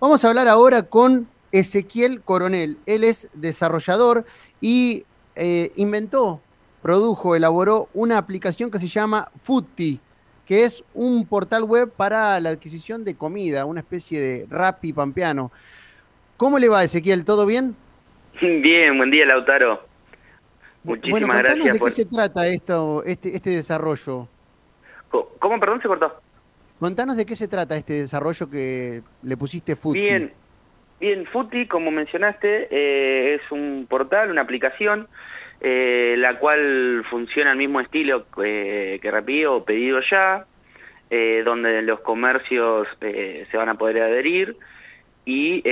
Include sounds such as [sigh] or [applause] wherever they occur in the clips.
Vamos a hablar ahora con Ezequiel Coronel. Él es desarrollador y eh, inventó, produjo, elaboró una aplicación que se llama Foodty, que es un portal web para la adquisición de comida, una especie de Rappi pampeano. ¿Cómo le va, Ezequiel? ¿Todo bien? [laughs] Bien, buen día, Lautaro. Muchísimas bueno, gracias. ¿De qué se trata esto, este, este desarrollo? ¿Cómo, perdón, se cortó? Contanos de qué se trata este desarrollo que le pusiste Futi. Bien, bien, Futi, como mencionaste, eh, es un portal, una aplicación, eh, la cual funciona al mismo estilo eh, que Rappido o Pedido Ya, donde los comercios se van a poder adherir y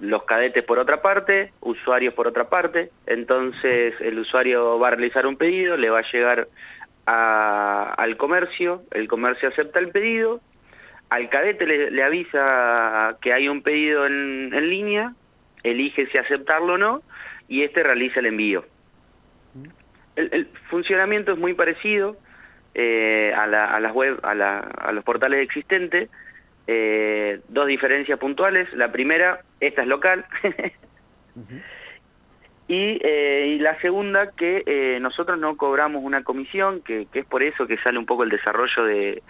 los cadetes por otra parte, usuarios por otra parte. Entonces el usuario va a realizar un pedido, le va a llegar al comercio, el comercio acepta el pedido, al cadete le, avisa que hay un pedido en, línea, elige si aceptarlo o no, y este realiza el envío. El, funcionamiento es muy parecido eh, a, las web, a, los portales existentes, eh, dos diferencias puntuales. La primera, esta es local, [laughs] Eh, y, la segunda, que eh, nosotros no cobramos una comisión, que, es por eso que sale un poco el desarrollo de,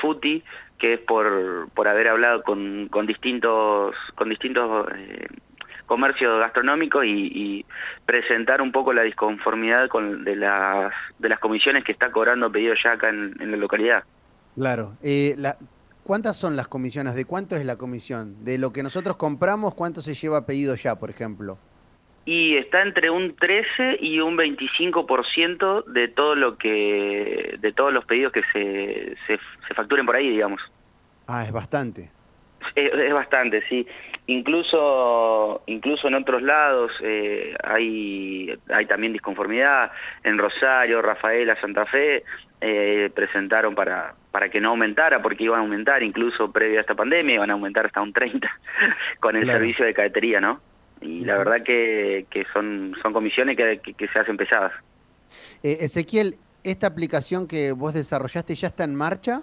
FUTI, que es por, por haber hablado con, con distintos, con distintos eh, comercios gastronómicos y, presentar un poco la disconformidad con, de, las, de las comisiones que está cobrando pedido ya acá en, la localidad. Claro. ¿Cuántas son las comisiones? ¿De cuánto es la comisión? De lo que nosotros compramos, ¿cuánto se lleva pedido ya, por ejemplo? Y está entre un 13 y un 25% de todo lo que de todos los pedidos que se, se, facturen por ahí, digamos. Ah, es bastante. Es, bastante, sí. Incluso, incluso en otros lados eh, hay, hay también disconformidad. En Rosario, Rafaela, Santa Fe eh, presentaron para, para que no aumentara, porque iban a aumentar, incluso previo a esta pandemia, iban a aumentar hasta un 30 [laughs] con el servicio de cadetería, ¿no? Y la verdad que, son, son comisiones que, se hacen pesadas. Eh, Ezequiel, ¿esta aplicación que vos desarrollaste ya está en marcha?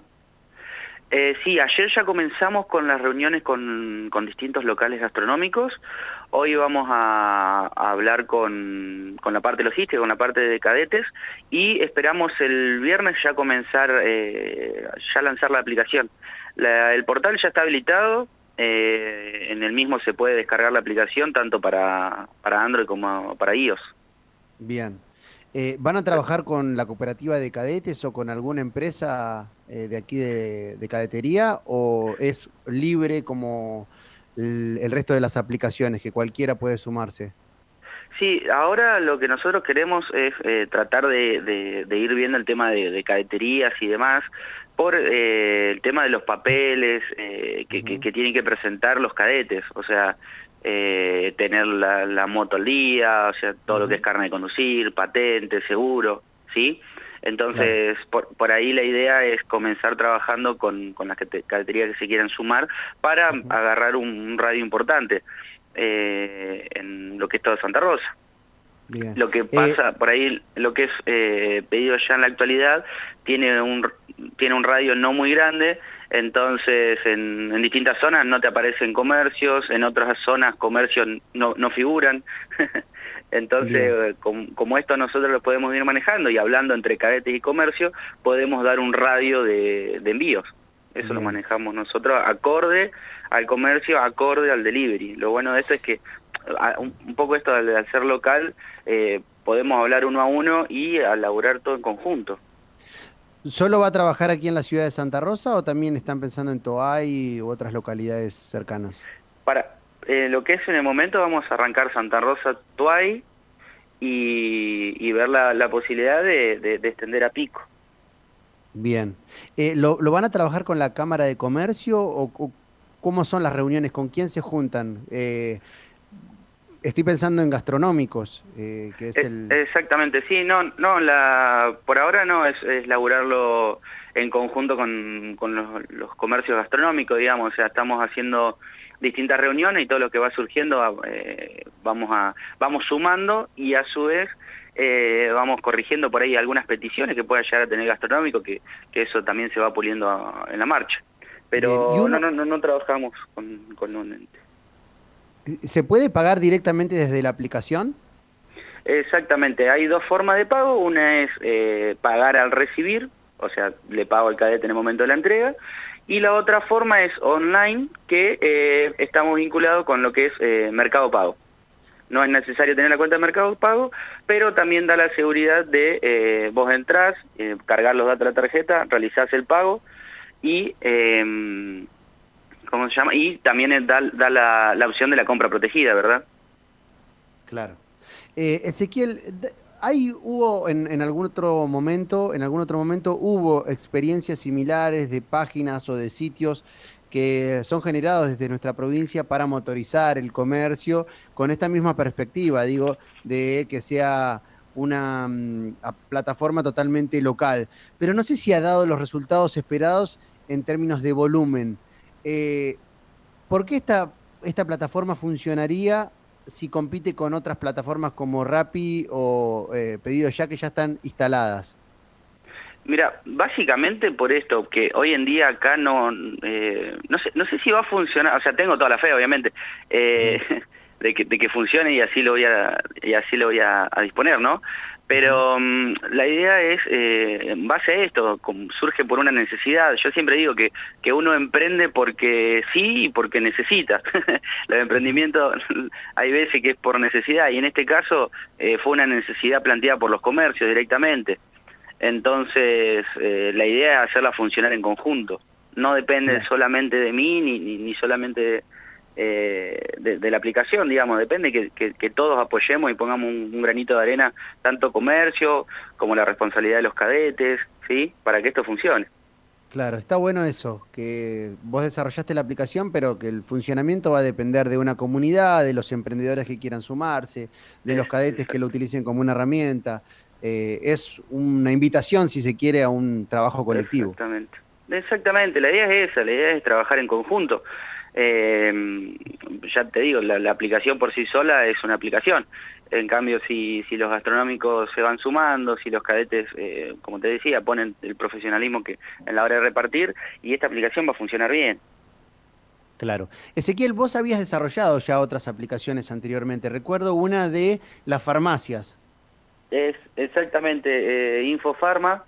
Eh, sí, ayer ya comenzamos con las reuniones con, distintos locales gastronómicos. Hoy vamos a, hablar con, la parte logística, con la parte de cadetes y esperamos el viernes ya comenzar, eh, ya lanzar la aplicación. el portal ya está habilitado, eh, en el mismo se puede descargar la aplicación tanto para, para Android como para iOS. Bien. Eh, ¿Van a trabajar con la cooperativa de cadetes o con alguna empresa eh, de aquí de, cadetería o es libre como el, resto de las aplicaciones, que cualquiera puede sumarse? Sí, ahora lo que nosotros queremos es tratar de, ir viendo el tema de, cadeterías y demás, por eh, el tema de los papeles eh, que, tienen que presentar los cadetes, o sea, eh, tener la, moto al día, o sea, todo lo que es carne de conducir, patente, seguro, ¿sí? Entonces, por, ahí la idea es comenzar trabajando con, las cadeterías que se quieran sumar para agarrar un, radio importante en lo que es todo Santa Rosa. Lo que pasa, por ahí, lo que es pedido ya en la actualidad, tiene un, tiene un radio no muy grande, entonces en, distintas zonas no te aparecen comercios, en otras zonas comercios no, no figuran. [laughs] entonces, como, esto nosotros lo podemos ir manejando y hablando entre cadetes y comercio, podemos dar un radio de, envíos. Eso lo manejamos nosotros acorde al comercio, acorde al delivery. Lo bueno de esto es que un, poco esto al, ser local, eh, podemos hablar uno a uno y elaborar todo en conjunto. ¿Solo va a trabajar aquí en la ciudad de Santa Rosa o también están pensando en Toay u otras localidades cercanas? Para eh, lo que es en el momento vamos a arrancar Santa Rosa, Toay y, ver la, posibilidad de, extender a Pico. Bien. Eh, ¿lo, van a trabajar con la Cámara de Comercio o, cómo son las reuniones? ¿Con quién se juntan? Eh, Estoy pensando en gastronómicos, eh, que es eh, el... Exactamente, sí, no, no, la, por ahora no, es, es laburarlo en conjunto con, los, comercios gastronómicos, digamos, o sea, estamos haciendo distintas reuniones y todo lo que va surgiendo eh, vamos, a, vamos sumando y a su vez vamos corrigiendo por ahí algunas peticiones que pueda llegar a tener gastronómico, que, que eso también se va puliendo en la marcha. Pero no, no, no, trabajamos con, con un ente. ¿Se puede pagar directamente desde la aplicación? Exactamente, hay dos formas de pago, una es eh, pagar al recibir, o sea, le pago al cadete en el momento de la entrega, y la otra forma es online, que eh, estamos vinculados con lo que es eh, Mercado Pago. No es necesario tener la cuenta de Mercado Pago, pero también da la seguridad de vos entrás, cargar los datos de la tarjeta, realizás el pago y... Em, ¿Cómo se llama? Y también da, da la, la opción de la compra protegida, ¿verdad? Claro. Eh, Ezequiel, ¿hay, hubo en, algún otro momento, en algún otro momento hubo experiencias similares de páginas o de sitios que son generados desde nuestra provincia para motorizar el comercio con esta misma perspectiva, digo, de que sea una mm, plataforma totalmente local. Pero no sé si ha dado los resultados esperados en términos de volumen. Eh, ¿Por qué esta, esta plataforma funcionaría si compite con otras plataformas como Rappi o eh, Pedido Ya que ya están instaladas? Mira, básicamente por esto, que hoy en día acá no, eh, no, sé, no sé si va a funcionar, o sea, tengo toda la fe, obviamente, eh, [laughs] de, que, de que funcione y así lo voy a, y así lo voy a disponer, ¿no? Pero mm, la idea es, eh, en base a esto, surge por una necesidad. Yo siempre digo que, que uno emprende porque sí y porque necesita. [laughs] El emprendimiento [laughs] hay veces que es por necesidad y en este caso eh, fue una necesidad planteada por los comercios directamente. Entonces, eh, la idea es hacerla funcionar en conjunto. No depende solamente de mí ni, ni, ni solamente de eh, de, la aplicación, digamos, depende que, todos apoyemos y pongamos un, granito de arena, tanto comercio como la responsabilidad de los cadetes, ¿sí? Para que esto funcione. Claro, está bueno eso, que vos desarrollaste la aplicación, pero que el funcionamiento va a depender de una comunidad, de los emprendedores que quieran sumarse, de los cadetes que lo utilicen como una herramienta. Eh, es una invitación, si se quiere, a un trabajo colectivo. Exactamente. Exactamente, la idea es esa, la idea es trabajar en conjunto. Eh, ya te digo, la, aplicación por sí sola es una aplicación. En cambio, si, si los gastronómicos se van sumando, si los cadetes, eh, como te decía, ponen el profesionalismo que en la hora de repartir, y esta aplicación va a funcionar bien. Claro. Ezequiel, vos habías desarrollado ya otras aplicaciones anteriormente. Recuerdo una de las farmacias. Es exactamente eh, Infofarma.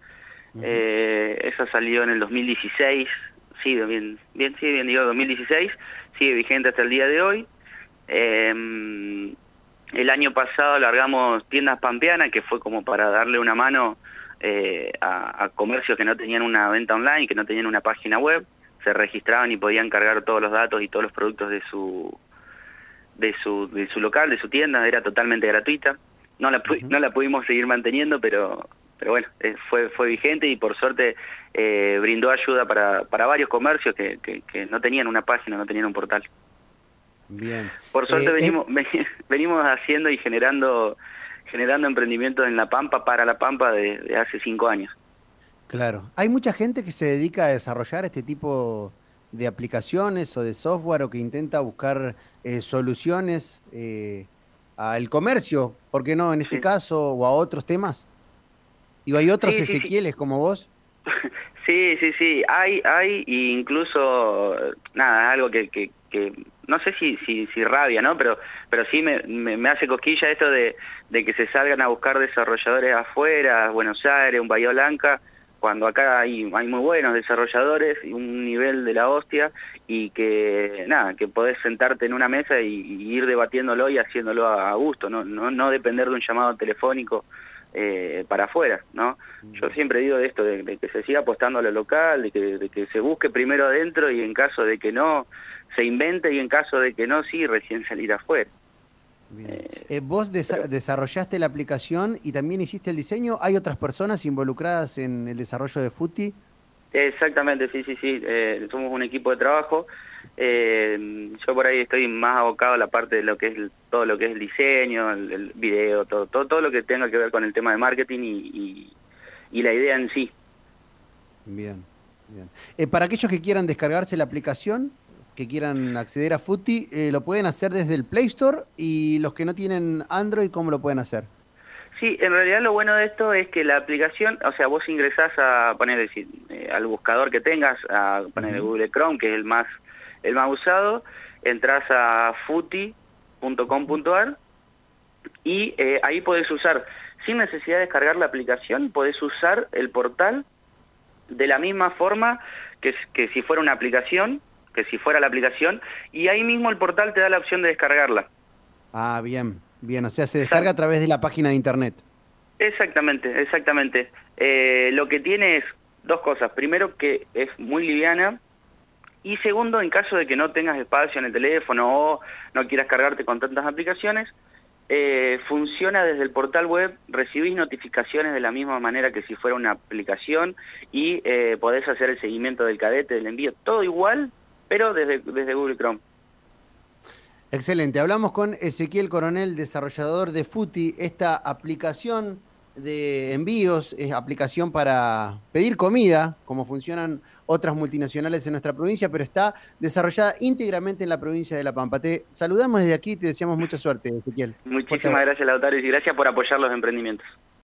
Eh, esa salió en el 2016, sí, bien, bien, sí, bien digo, 2016, sigue vigente hasta el día de hoy. Em, el año pasado largamos tiendas pampeanas, que fue como para darle una mano eh, a, comercios que no tenían una venta online, que no tenían una página web, se registraban y podían cargar todos los datos y todos los productos de su, de su, de su local, de su tienda, era totalmente gratuita. No la, no la pudimos seguir manteniendo, pero pero bueno, eh, fue, fue vigente y por suerte eh, brindó ayuda para, para varios comercios que, que, no tenían una página, no tenían un portal. Bien. Por suerte eh, venimos, [laughs] venimos haciendo y generando, generando emprendimientos en La Pampa para La Pampa de, hace cinco años. Claro. Hay mucha gente que se dedica a desarrollar este tipo de aplicaciones o de software o que intenta buscar soluciones al comercio, ¿por qué no en este caso o a otros temas? ¿Y hay otros Ezequieles como vos? [laughs] Sí, sí, sí, hay, hay, incluso, nada, algo que, que, que no sé si, si, si, rabia, ¿no? Pero, pero sí me, me, hace cosquilla esto de, de, que se salgan a buscar desarrolladores afuera, Buenos Aires, un Bahía Blanca, cuando acá hay, hay muy buenos desarrolladores y un nivel de la hostia y que, nada, que podés sentarte en una mesa y, ir debatiéndolo y haciéndolo a, gusto, ¿no? No, no depender de un llamado telefónico eh, para afuera, ¿no? Yo siempre digo de esto, de, que se siga apostando a lo local, de que, se busque primero adentro y en caso de que no, se invente y en caso de que no, sí, recién salir afuera. Eh, eh, vos desarrollaste la aplicación y también hiciste el diseño. ¿Hay otras personas involucradas en el desarrollo de Futi? Exactamente, sí, sí, sí. somos un equipo de trabajo. Eh, yo por ahí estoy más abocado a la parte de lo que es todo lo que es el diseño, el, video, todo, todo, todo lo que tenga que ver con el tema de marketing y, la idea en sí. Bien, bien. Eh, para aquellos que quieran descargarse la aplicación, que quieran acceder a Footy, eh, lo pueden hacer desde el Play Store y los que no tienen Android, ¿cómo lo pueden hacer? Sí, en realidad lo bueno de esto es que la aplicación, o sea, vos ingresás a poner eh, al buscador que tengas, a poner Google Chrome, que es el más, el más usado, entras a futi.com.ar y eh, ahí podés usar, sin necesidad de descargar la aplicación, podés usar el portal de la misma forma que, que si fuera una aplicación, que si fuera la aplicación, y ahí mismo el portal te da la opción de descargarla. Ah, bien, bien, o sea, se descarga a través de la página de internet. Exactamente, exactamente. Eh, lo que tiene es dos cosas. Primero, que es muy liviana. Y segundo, en caso de que no tengas espacio en el teléfono o no quieras cargarte con tantas aplicaciones, eh, funciona desde el portal web, recibís notificaciones de la misma manera que si fuera una aplicación y eh, podés hacer el seguimiento del cadete, del envío, todo igual, pero desde, desde Google Chrome. Excelente. Hablamos con Ezequiel Coronel, desarrollador de Futi, esta aplicación de envíos, es aplicación para pedir comida, como funcionan otras multinacionales en nuestra provincia, pero está desarrollada íntegramente en la provincia de La Pampa. Te saludamos desde aquí y te deseamos mucha suerte, Ezequiel. Muchísimas gracias, Lautaro, y gracias por apoyar los emprendimientos.